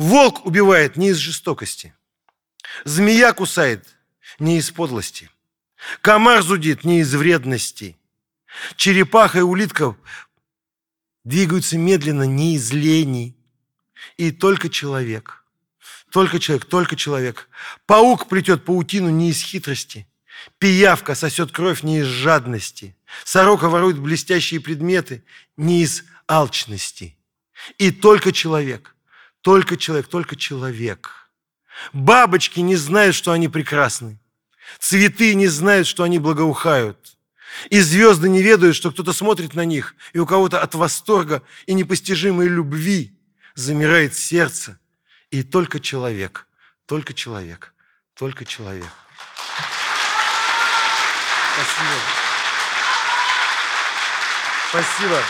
Волк убивает не из жестокости. Змея кусает не из подлости. Комар зудит не из вредности. Черепаха и улитка двигаются медленно не из лени. И только человек, только человек, только человек. Паук плетет паутину не из хитрости. Пиявка сосет кровь не из жадности. Сорока ворует блестящие предметы не из алчности. И только человек, только человек, только человек. Бабочки не знают, что они прекрасны. Цветы не знают, что они благоухают. И звезды не ведают, что кто-то смотрит на них, и у кого-то от восторга и непостижимой любви замирает сердце. И только человек, только человек, только человек. Спасибо. Спасибо.